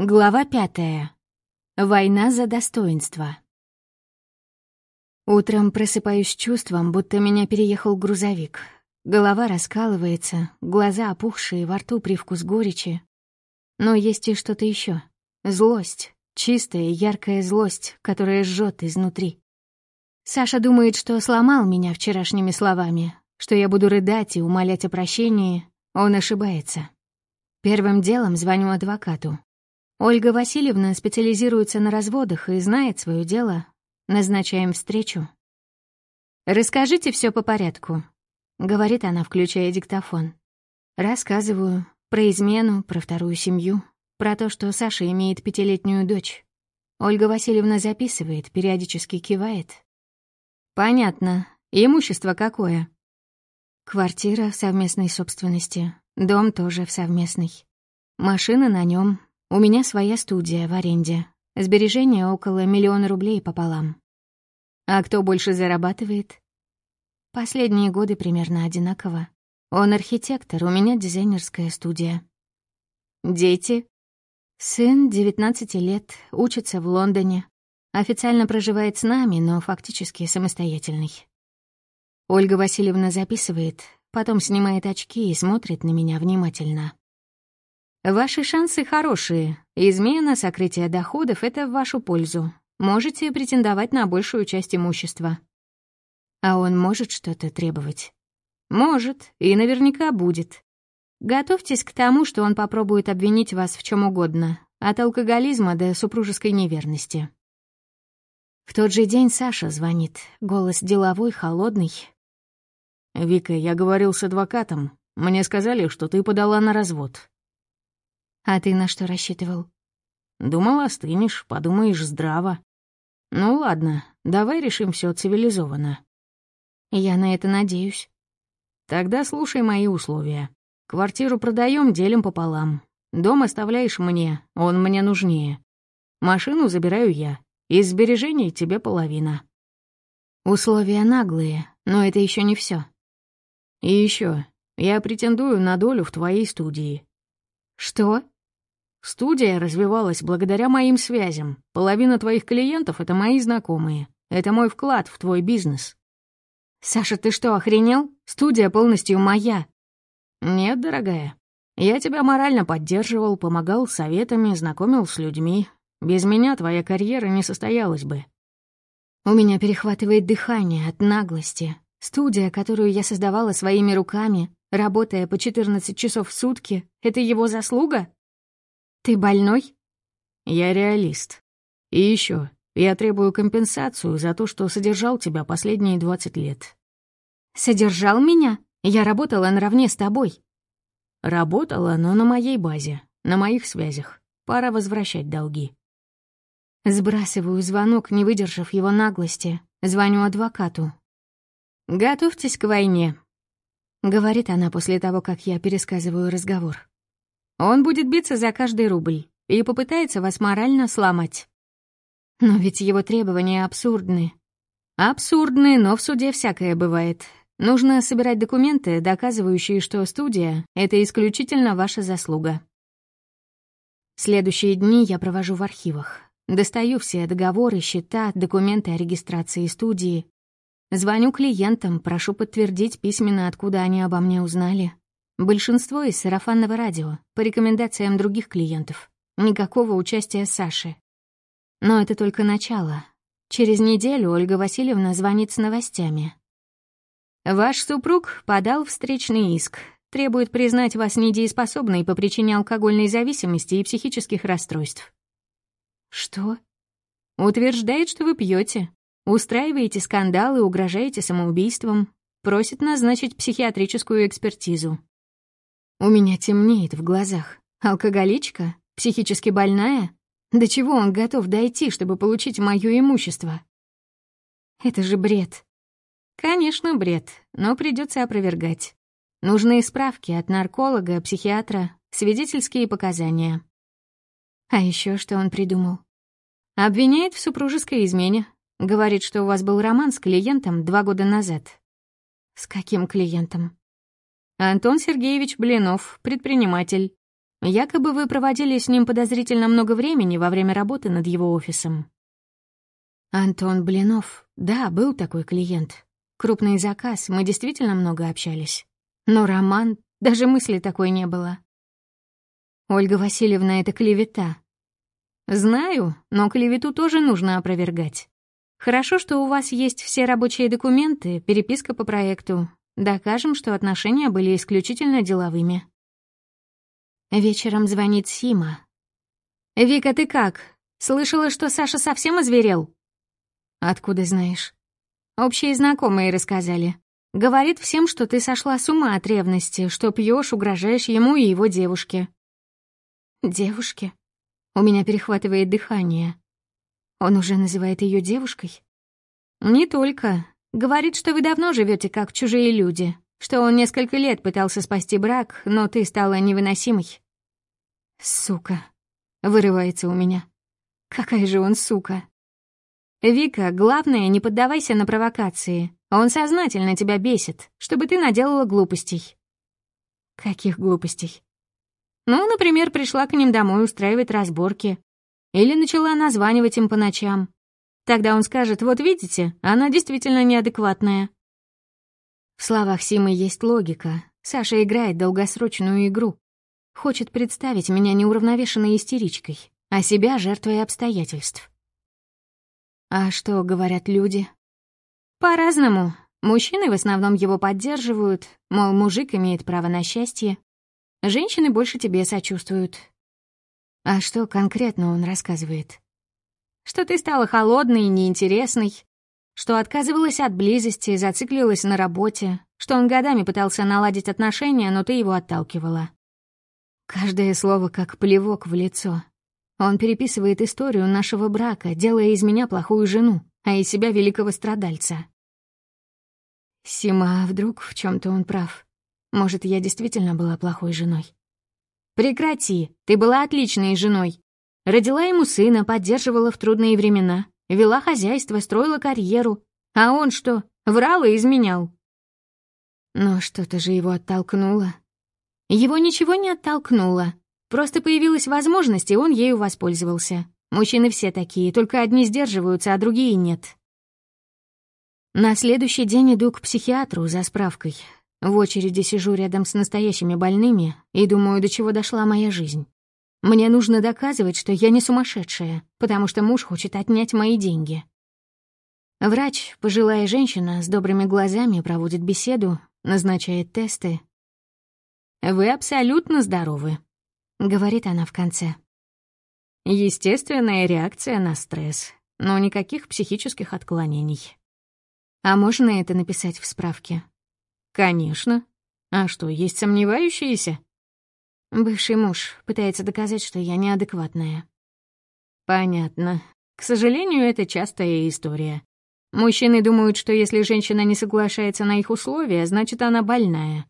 Глава пятая. Война за достоинство. Утром просыпаюсь чувством, будто меня переехал грузовик. Голова раскалывается, глаза опухшие, во рту привкус горечи. Но есть и что-то еще. Злость. Чистая, яркая злость, которая жжет изнутри. Саша думает, что сломал меня вчерашними словами, что я буду рыдать и умолять о прощении. Он ошибается. Первым делом звоню адвокату. Ольга Васильевна специализируется на разводах и знает свое дело. Назначаем встречу. «Расскажите все по порядку», — говорит она, включая диктофон. Рассказываю про измену, про вторую семью, про то, что Саша имеет пятилетнюю дочь. Ольга Васильевна записывает, периодически кивает. «Понятно. Имущество какое?» «Квартира в совместной собственности, дом тоже в совместной. Машина на нем, у меня своя студия в аренде. Сбережения около миллиона рублей пополам. А кто больше зарабатывает? Последние годы примерно одинаково. Он архитектор, у меня дизайнерская студия. Дети? Сын, 19 лет, учится в Лондоне. Официально проживает с нами, но фактически самостоятельный. Ольга Васильевна записывает, потом снимает очки и смотрит на меня внимательно. Ваши шансы хорошие. Измена, сокрытие доходов — это в вашу пользу. Можете претендовать на большую часть имущества. А он может что-то требовать? Может, и наверняка будет. Готовьтесь к тому, что он попробует обвинить вас в чем угодно, от алкоголизма до супружеской неверности. В тот же день Саша звонит, голос деловой, холодный. «Вика, я говорил с адвокатом. Мне сказали, что ты подала на развод. А ты на что рассчитывал? Думал, остынешь, подумаешь здраво. Ну ладно, давай решим все цивилизованно. Я на это надеюсь. Тогда слушай мои условия. Квартиру продаем, делим пополам. Дом оставляешь мне, он мне нужнее. Машину забираю я. Из сбережений тебе половина. Условия наглые, но это еще не все. И еще, я претендую на долю в твоей студии. Что? Студия развивалась благодаря моим связям. Половина твоих клиентов — это мои знакомые. Это мой вклад в твой бизнес. Саша, ты что, охренел? Студия полностью моя. Нет, дорогая. Я тебя морально поддерживал, помогал советами, знакомил с людьми. Без меня твоя карьера не состоялась бы. У меня перехватывает дыхание от наглости. Студия, которую я создавала своими руками, работая по 14 часов в сутки, это его заслуга? Ты больной? Я реалист. И еще, я требую компенсацию за то, что содержал тебя последние 20 лет. Содержал меня? Я работала наравне с тобой. Работала, но на моей базе, на моих связях. Пора возвращать долги. Сбрасываю звонок, не выдержав его наглости. Звоню адвокату. «Готовьтесь к войне», — говорит она после того, как я пересказываю разговор. Он будет биться за каждый рубль и попытается вас морально сломать. Но ведь его требования абсурдны. Абсурдны, но в суде всякое бывает. Нужно собирать документы, доказывающие, что студия — это исключительно ваша заслуга. Следующие дни я провожу в архивах. Достаю все договоры, счета, документы о регистрации студии. Звоню клиентам, прошу подтвердить письменно, откуда они обо мне узнали. Большинство из сарафанного радио, по рекомендациям других клиентов. Никакого участия Саши. Но это только начало. Через неделю Ольга Васильевна звонит с новостями. Ваш супруг подал встречный иск. Требует признать вас недееспособной по причине алкогольной зависимости и психических расстройств. Что? Утверждает, что вы пьете, устраиваете скандалы, угрожаете самоубийством, просит назначить психиатрическую экспертизу. У меня темнеет в глазах. Алкоголичка? Психически больная? До чего он готов дойти, чтобы получить моё имущество? Это же бред. Конечно, бред, но придется опровергать. Нужны справки от нарколога, психиатра, свидетельские показания. А еще что он придумал? Обвиняет в супружеской измене. Говорит, что у вас был роман с клиентом два года назад. С каким клиентом? Антон Сергеевич Блинов, предприниматель. Якобы вы проводили с ним подозрительно много времени во время работы над его офисом. Антон Блинов. Да, был такой клиент. Крупный заказ, мы действительно много общались. Но роман, даже мысли такой не было. Ольга Васильевна — это клевета. Знаю, но клевету тоже нужно опровергать. Хорошо, что у вас есть все рабочие документы, переписка по проекту. Докажем, что отношения были исключительно деловыми. Вечером звонит Сима. «Вика, ты как? Слышала, что Саша совсем озверел?» «Откуда знаешь?» «Общие знакомые рассказали. Говорит всем, что ты сошла с ума от ревности, что пьешь, угрожаешь ему и его девушке». «Девушке?» У меня перехватывает дыхание. Он уже называет ее девушкой? Не только. Говорит, что вы давно живете как чужие люди, что он несколько лет пытался спасти брак, но ты стала невыносимой. Сука. Вырывается у меня. Какая же он сука. Вика, главное, не поддавайся на провокации. Он сознательно тебя бесит, чтобы ты наделала глупостей. Каких глупостей? Ну, например, пришла к ним домой устраивать разборки. Или начала названивать им по ночам. Тогда он скажет, вот видите, она действительно неадекватная. В словах Симы есть логика. Саша играет долгосрочную игру. Хочет представить меня неуравновешенной истеричкой, а себя жертвой обстоятельств. А что говорят люди? По-разному. Мужчины в основном его поддерживают, мол, мужик имеет право на счастье, Женщины больше тебе сочувствуют. А что конкретно он рассказывает? Что ты стала холодной и неинтересной, что отказывалась от близости, зациклилась на работе, что он годами пытался наладить отношения, но ты его отталкивала. Каждое слово как плевок в лицо. Он переписывает историю нашего брака, делая из меня плохую жену, а из себя великого страдальца. Сима, а вдруг в чем то он прав? Может, я действительно была плохой женой? Прекрати, ты была отличной женой. Родила ему сына, поддерживала в трудные времена, вела хозяйство, строила карьеру. А он что, врал и изменял? Но что-то же его оттолкнуло. Его ничего не оттолкнуло. Просто появилась возможность, и он ею воспользовался. Мужчины все такие, только одни сдерживаются, а другие нет. На следующий день иду к психиатру за справкой. В очереди сижу рядом с настоящими больными и думаю, до чего дошла моя жизнь. Мне нужно доказывать, что я не сумасшедшая, потому что муж хочет отнять мои деньги. Врач, пожилая женщина с добрыми глазами, проводит беседу, назначает тесты. «Вы абсолютно здоровы», — говорит она в конце. Естественная реакция на стресс, но никаких психических отклонений. А можно это написать в справке? «Конечно. А что, есть сомневающиеся?» Бывший муж пытается доказать, что я неадекватная. Понятно. К сожалению, это частая история. Мужчины думают, что если женщина не соглашается на их условия, значит, она больная.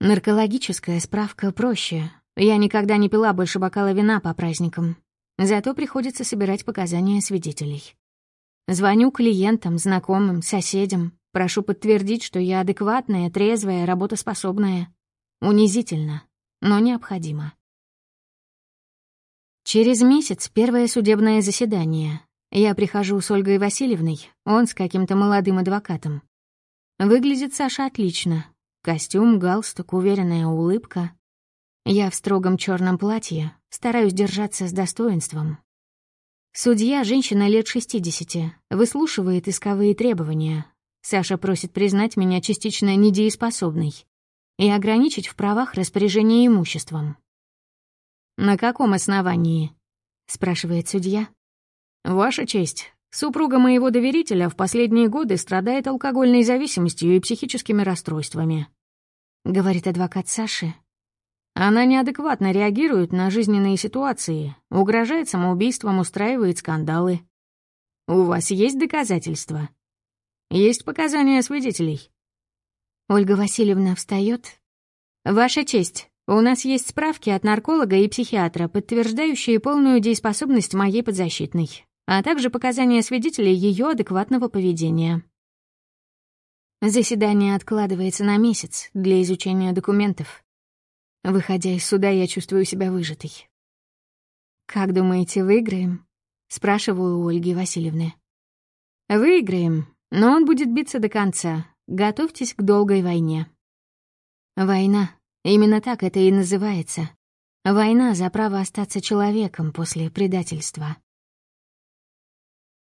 Наркологическая справка проще. Я никогда не пила больше бокала вина по праздникам. Зато приходится собирать показания свидетелей. Звоню клиентам, знакомым, соседям, Прошу подтвердить, что я адекватная, трезвая, работоспособная. Унизительно, но необходимо. Через месяц первое судебное заседание. Я прихожу с Ольгой Васильевной, он с каким-то молодым адвокатом. Выглядит Саша отлично. Костюм, галстук, уверенная улыбка. Я в строгом черном платье, стараюсь держаться с достоинством. Судья, женщина лет 60, выслушивает исковые требования, Саша просит признать меня частично недееспособной и ограничить в правах распоряжения имуществом. «На каком основании?» — спрашивает судья. «Ваша честь, супруга моего доверителя в последние годы страдает алкогольной зависимостью и психическими расстройствами», — говорит адвокат Саши. Она неадекватно реагирует на жизненные ситуации, угрожает самоубийством, устраивает скандалы. «У вас есть доказательства?» Есть показания свидетелей. Ольга Васильевна встает. Ваша честь, у нас есть справки от нарколога и психиатра, подтверждающие полную дееспособность моей подзащитной, а также показания свидетелей ее адекватного поведения. Заседание откладывается на месяц для изучения документов. Выходя из суда, я чувствую себя выжатой. «Как думаете, выиграем?» — спрашиваю у Ольги Васильевны. «Выиграем, но он будет биться до конца. Готовьтесь к долгой войне». Война. Именно так это и называется. Война за право остаться человеком после предательства.